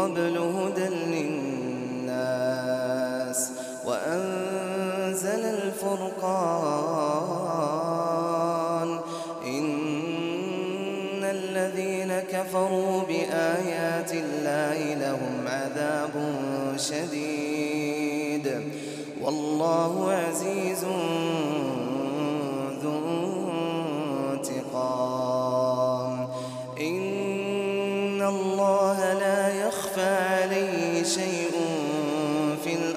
قبل هدى للناس وأنزل الفرقان إن الذين كفروا بآيات الله لهم عذاب شديد والله عزيز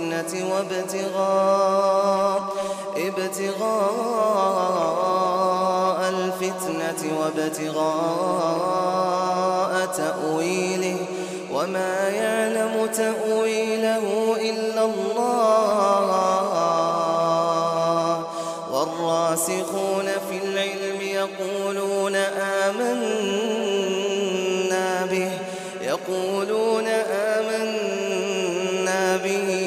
الفتنة وابتغاء ابتغاء الفتنة وابتغاء تأويله. وما يعلم تأويله إلا الله. والراسخون في العلم يقولون آمنا به. يقولون آمنا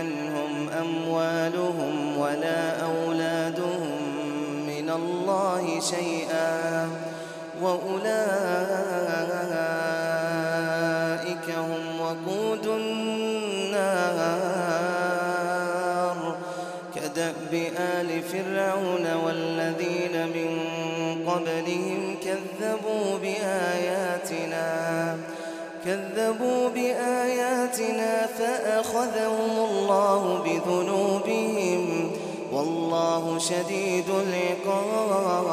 عنهم أموالهم ولا أولادهم من الله شيئا وأولئك هم وقود النار كدأب آل فرعون والذين من قبلهم كذبوا بآياتنا كذبوا بآياتنا فأخذهم الله بذنوبهم والله شديد العقاب.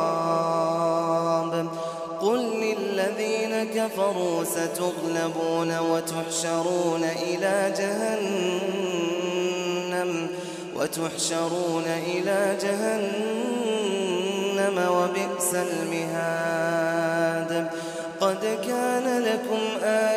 قل للذين كفروا ستغلبون وتحشرون إلى جهنم وتحشرون إلى جهنم وبئس المهاد. قد كان لكم آية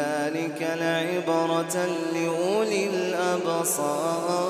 ذلك لعبرة لأولي الأبصار.